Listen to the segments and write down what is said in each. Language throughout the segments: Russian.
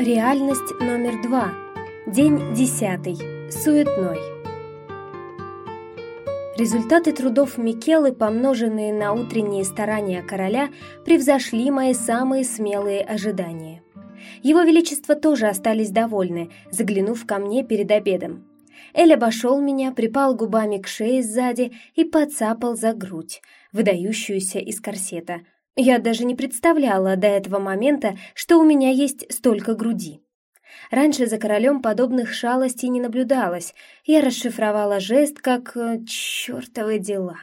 Реальность номер два. День десятый. Суетной. Результаты трудов Микелы, помноженные на утренние старания короля, превзошли мои самые смелые ожидания. Его Величество тоже остались довольны, заглянув ко мне перед обедом. Эль обошел меня, припал губами к шее сзади и подцапал за грудь, выдающуюся из корсета. Я даже не представляла до этого момента, что у меня есть столько груди. Раньше за королем подобных шалостей не наблюдалось. Я расшифровала жест как э, «чертовы дела».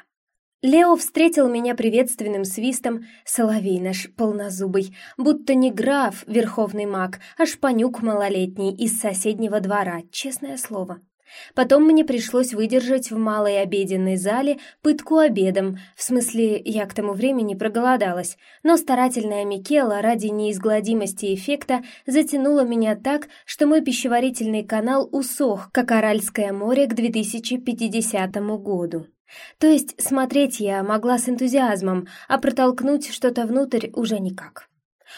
Лео встретил меня приветственным свистом, соловей наш полнозубый, будто не граф, верховный маг, а шпанюк малолетний из соседнего двора, честное слово. Потом мне пришлось выдержать в малой обеденной зале пытку обедом, в смысле, я к тому времени проголодалась, но старательная Микела ради неизгладимости эффекта затянула меня так, что мой пищеварительный канал усох, как Аральское море к 2050 году. То есть смотреть я могла с энтузиазмом, а протолкнуть что-то внутрь уже никак.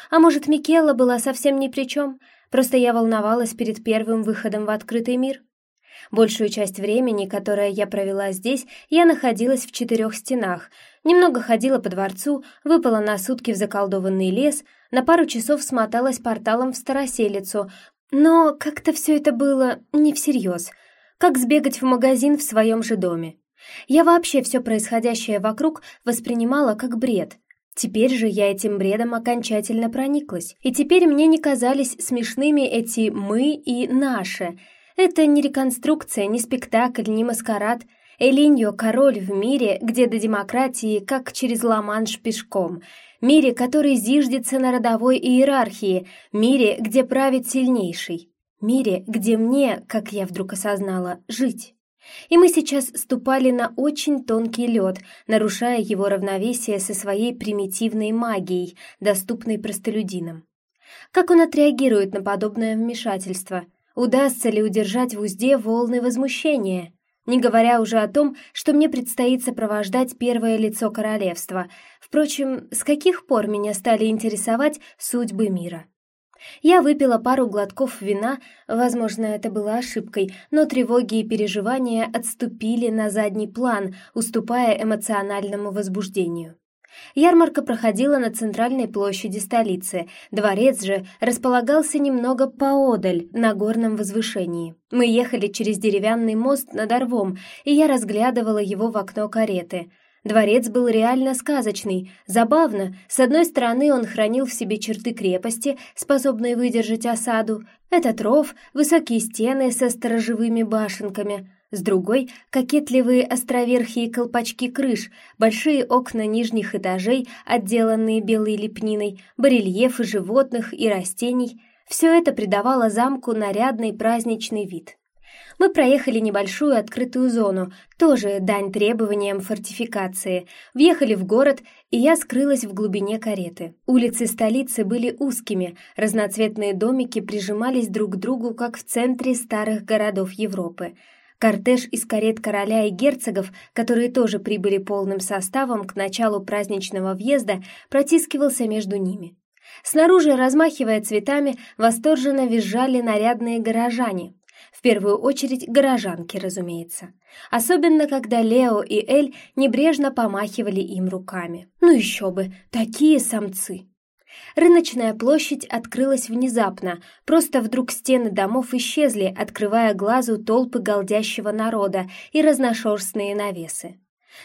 А может, Микела была совсем ни при чем, просто я волновалась перед первым выходом в открытый мир? Большую часть времени, которое я провела здесь, я находилась в четырех стенах, немного ходила по дворцу, выпала на сутки в заколдованный лес, на пару часов смоталась порталом в Староселицу, но как-то все это было не всерьез, как сбегать в магазин в своем же доме. Я вообще все происходящее вокруг воспринимала как бред. Теперь же я этим бредом окончательно прониклась, и теперь мне не казались смешными эти «мы» и «наши», это не реконструкция, не спектакль, не маскарад. Элиньо — король в мире, где до демократии как через Ла-Манш пешком. Мире, который зиждется на родовой иерархии. Мире, где правит сильнейший. Мире, где мне, как я вдруг осознала, жить. И мы сейчас ступали на очень тонкий лед, нарушая его равновесие со своей примитивной магией, доступной простолюдинам. Как он отреагирует на подобное вмешательство – Удастся ли удержать в узде волны возмущения? Не говоря уже о том, что мне предстоит сопровождать первое лицо королевства. Впрочем, с каких пор меня стали интересовать судьбы мира? Я выпила пару глотков вина, возможно, это было ошибкой, но тревоги и переживания отступили на задний план, уступая эмоциональному возбуждению. Ярмарка проходила на центральной площади столицы, дворец же располагался немного поодаль, на горном возвышении. Мы ехали через деревянный мост над Орвом, и я разглядывала его в окно кареты. Дворец был реально сказочный, забавно. С одной стороны, он хранил в себе черты крепости, способные выдержать осаду. Этот ров, высокие стены со сторожевыми башенками — с другой — кокетливые островерхие колпачки крыш, большие окна нижних этажей, отделанные белой лепниной, барельефы животных и растений. Все это придавало замку нарядный праздничный вид. Мы проехали небольшую открытую зону, тоже дань требованиям фортификации, въехали в город, и я скрылась в глубине кареты. Улицы столицы были узкими, разноцветные домики прижимались друг к другу, как в центре старых городов Европы — Кортеж из карет короля и герцогов, которые тоже прибыли полным составом к началу праздничного въезда, протискивался между ними. Снаружи, размахивая цветами, восторженно визжали нарядные горожане. В первую очередь горожанки, разумеется. Особенно, когда Лео и Эль небрежно помахивали им руками. Ну еще бы, такие самцы! Рыночная площадь открылась внезапно, просто вдруг стены домов исчезли, открывая глазу толпы голдящего народа и разношерстные навесы.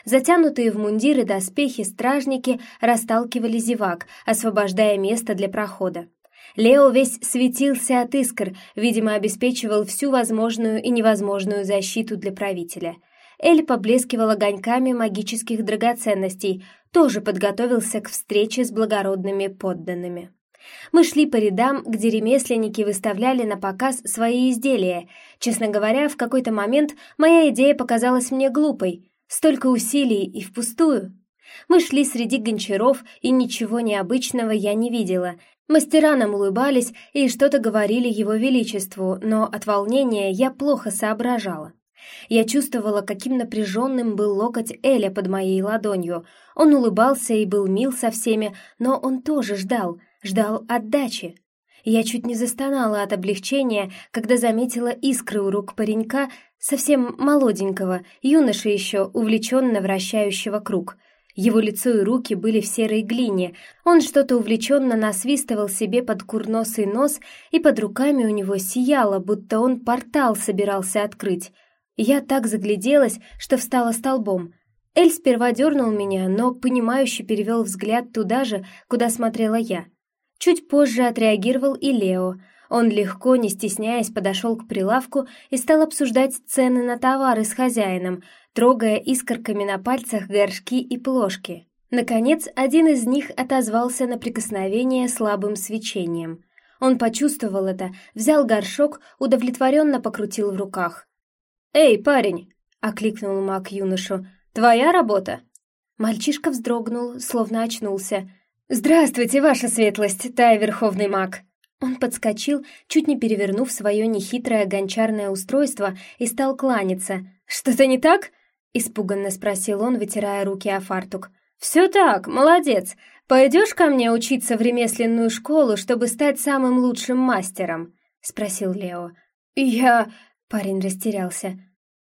Затянутые в мундиры доспехи стражники расталкивали зевак, освобождая место для прохода. Лео весь светился от искр, видимо, обеспечивал всю возможную и невозможную защиту для правителя — Эль поблескивал огоньками магических драгоценностей, тоже подготовился к встрече с благородными подданными. Мы шли по рядам, где ремесленники выставляли на показ свои изделия. Честно говоря, в какой-то момент моя идея показалась мне глупой. Столько усилий и впустую. Мы шли среди гончаров, и ничего необычного я не видела. Мастера нам улыбались и что-то говорили его величеству, но от волнения я плохо соображала. Я чувствовала, каким напряженным был локоть Эля под моей ладонью. Он улыбался и был мил со всеми, но он тоже ждал, ждал отдачи. Я чуть не застонала от облегчения, когда заметила искры у рук паренька, совсем молоденького, юноши еще, увлеченно вращающего круг. Его лицо и руки были в серой глине, он что-то увлеченно насвистывал себе под курносый нос, и под руками у него сияло, будто он портал собирался открыть. Я так загляделась, что встала столбом. Эль сперва дернул меня, но, понимающе перевел взгляд туда же, куда смотрела я — Чуть позже отреагировал и Лео. Он легко, не стесняясь, подошел к прилавку и стал обсуждать цены на товары с хозяином, трогая искорками на пальцах горшки и плошки. Наконец, один из них отозвался на прикосновение слабым свечением. Он почувствовал это, взял горшок, удовлетворенно покрутил в руках. «Эй, парень!» — окликнул маг юношу. «Твоя работа?» Мальчишка вздрогнул, словно очнулся — «Здравствуйте, ваша светлость, Тай Верховный маг!» Он подскочил, чуть не перевернув свое нехитрое гончарное устройство, и стал кланяться. «Что-то не так?» — испуганно спросил он, вытирая руки о фартук. «Все так, молодец. Пойдешь ко мне учиться в ремесленную школу, чтобы стать самым лучшим мастером?» — спросил Лео. «Я...» — парень растерялся.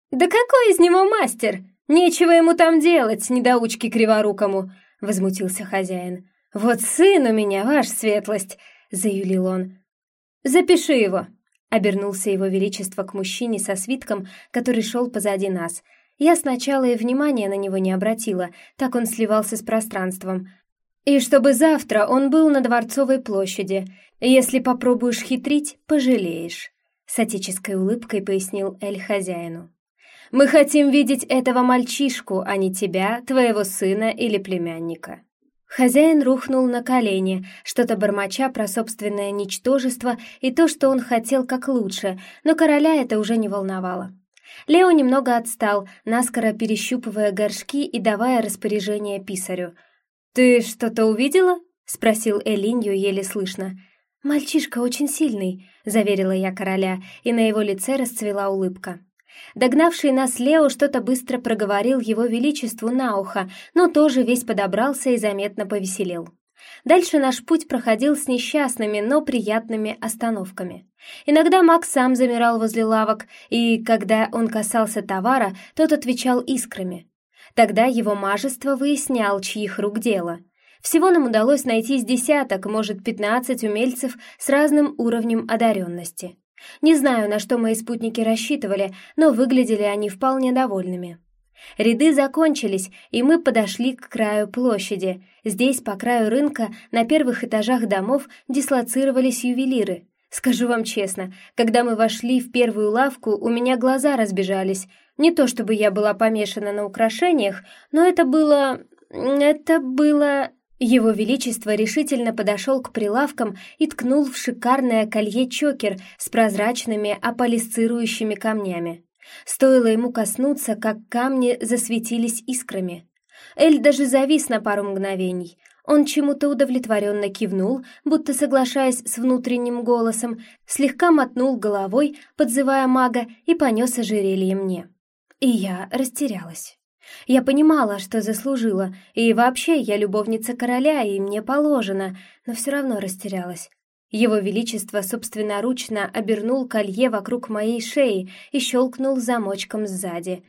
«Да какой из него мастер? Нечего ему там делать, недоучки криворукому!» — возмутился хозяин. «Вот сын у меня, ваша светлость!» — заюлил он. «Запиши его!» — обернулся его величество к мужчине со свитком, который шел позади нас. Я сначала и внимания на него не обратила, так он сливался с пространством. «И чтобы завтра он был на Дворцовой площади. Если попробуешь хитрить, пожалеешь», — с отеческой улыбкой пояснил Эль хозяину. «Мы хотим видеть этого мальчишку, а не тебя, твоего сына или племянника». Хозяин рухнул на колени, что-то бормоча про собственное ничтожество и то, что он хотел как лучше, но короля это уже не волновало. Лео немного отстал, наскоро перещупывая горшки и давая распоряжение писарю. «Ты что-то увидела?» — спросил Элинью еле слышно. «Мальчишка очень сильный», — заверила я короля, и на его лице расцвела улыбка. Догнавший нас Лео что-то быстро проговорил его величеству на ухо, но тоже весь подобрался и заметно повеселел. Дальше наш путь проходил с несчастными, но приятными остановками. Иногда Макс сам замирал возле лавок, и, когда он касался товара, тот отвечал искрами. Тогда его мажество выяснял, чьих рук дело. Всего нам удалось найти с десяток, может, пятнадцать умельцев с разным уровнем одаренности. Не знаю, на что мои спутники рассчитывали, но выглядели они вполне довольными. Ряды закончились, и мы подошли к краю площади. Здесь, по краю рынка, на первых этажах домов дислоцировались ювелиры. Скажу вам честно, когда мы вошли в первую лавку, у меня глаза разбежались. Не то чтобы я была помешана на украшениях, но это было... это было... Его Величество решительно подошел к прилавкам и ткнул в шикарное колье-чокер с прозрачными аполисцирующими камнями. Стоило ему коснуться, как камни засветились искрами. Эль даже завис на пару мгновений. Он чему-то удовлетворенно кивнул, будто соглашаясь с внутренним голосом, слегка мотнул головой, подзывая мага, и понес ожерелье мне. И я растерялась. Я понимала, что заслужила, и вообще я любовница короля, и мне положено, но все равно растерялась. Его Величество собственноручно обернул колье вокруг моей шеи и щелкнул замочком сзади.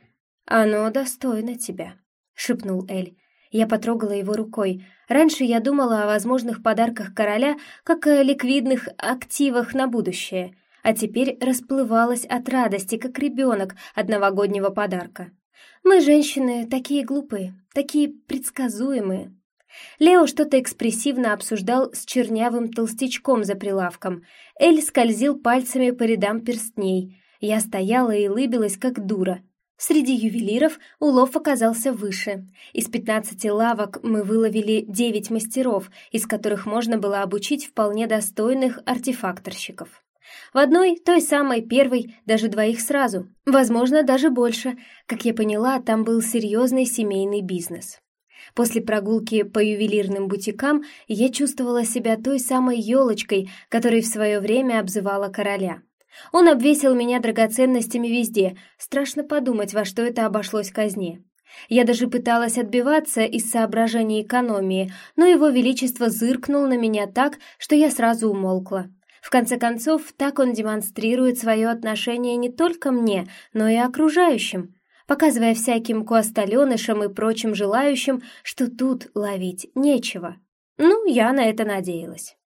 «Оно достойно тебя», — шепнул Эль. Я потрогала его рукой. Раньше я думала о возможных подарках короля как о ликвидных активах на будущее, а теперь расплывалась от радости, как ребенок от новогоднего подарка. Мы, женщины, такие глупые, такие предсказуемые. Лео что-то экспрессивно обсуждал с чернявым толстячком за прилавком. Эль скользил пальцами по рядам перстней. Я стояла и улыбилась, как дура. Среди ювелиров улов оказался выше. Из пятнадцати лавок мы выловили девять мастеров, из которых можно было обучить вполне достойных артефакторщиков. В одной, той самой первой, даже двоих сразу. Возможно, даже больше. Как я поняла, там был серьезный семейный бизнес. После прогулки по ювелирным бутикам я чувствовала себя той самой елочкой, которой в свое время обзывала короля. Он обвесил меня драгоценностями везде, страшно подумать, во что это обошлось казне. Я даже пыталась отбиваться из соображений экономии, но его величество зыркнул на меня так, что я сразу умолкла. В конце концов, так он демонстрирует свое отношение не только мне, но и окружающим, показывая всяким куостоленышам и прочим желающим, что тут ловить нечего. Ну, я на это надеялась.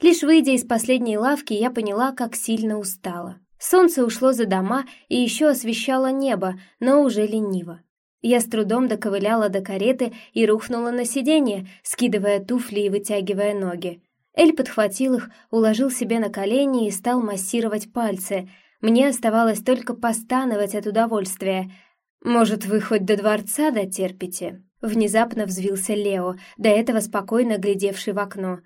Лишь выйдя из последней лавки, я поняла, как сильно устала. Солнце ушло за дома и еще освещало небо, но уже лениво. Я с трудом доковыляла до кареты и рухнула на сиденье, скидывая туфли и вытягивая ноги. Эль подхватил их, уложил себе на колени и стал массировать пальцы. Мне оставалось только постановать от удовольствия. «Может, вы хоть до дворца дотерпите?» Внезапно взвился Лео, до этого спокойно глядевший в окно.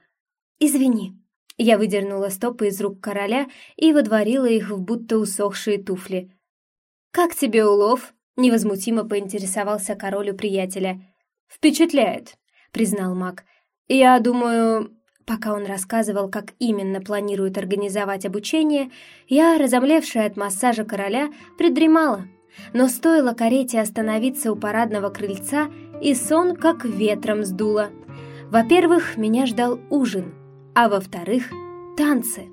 «Извини». Я выдернула стопы из рук короля и водворила их в будто усохшие туфли. «Как тебе улов?» — невозмутимо поинтересовался король у приятеля. «Впечатляет», — признал маг. «Я думаю, Пока он рассказывал, как именно планирует организовать обучение, я, разомлевшая от массажа короля, придремала. Но стоило карете остановиться у парадного крыльца, и сон как ветром сдуло. Во-первых, меня ждал ужин, а во-вторых, танцы.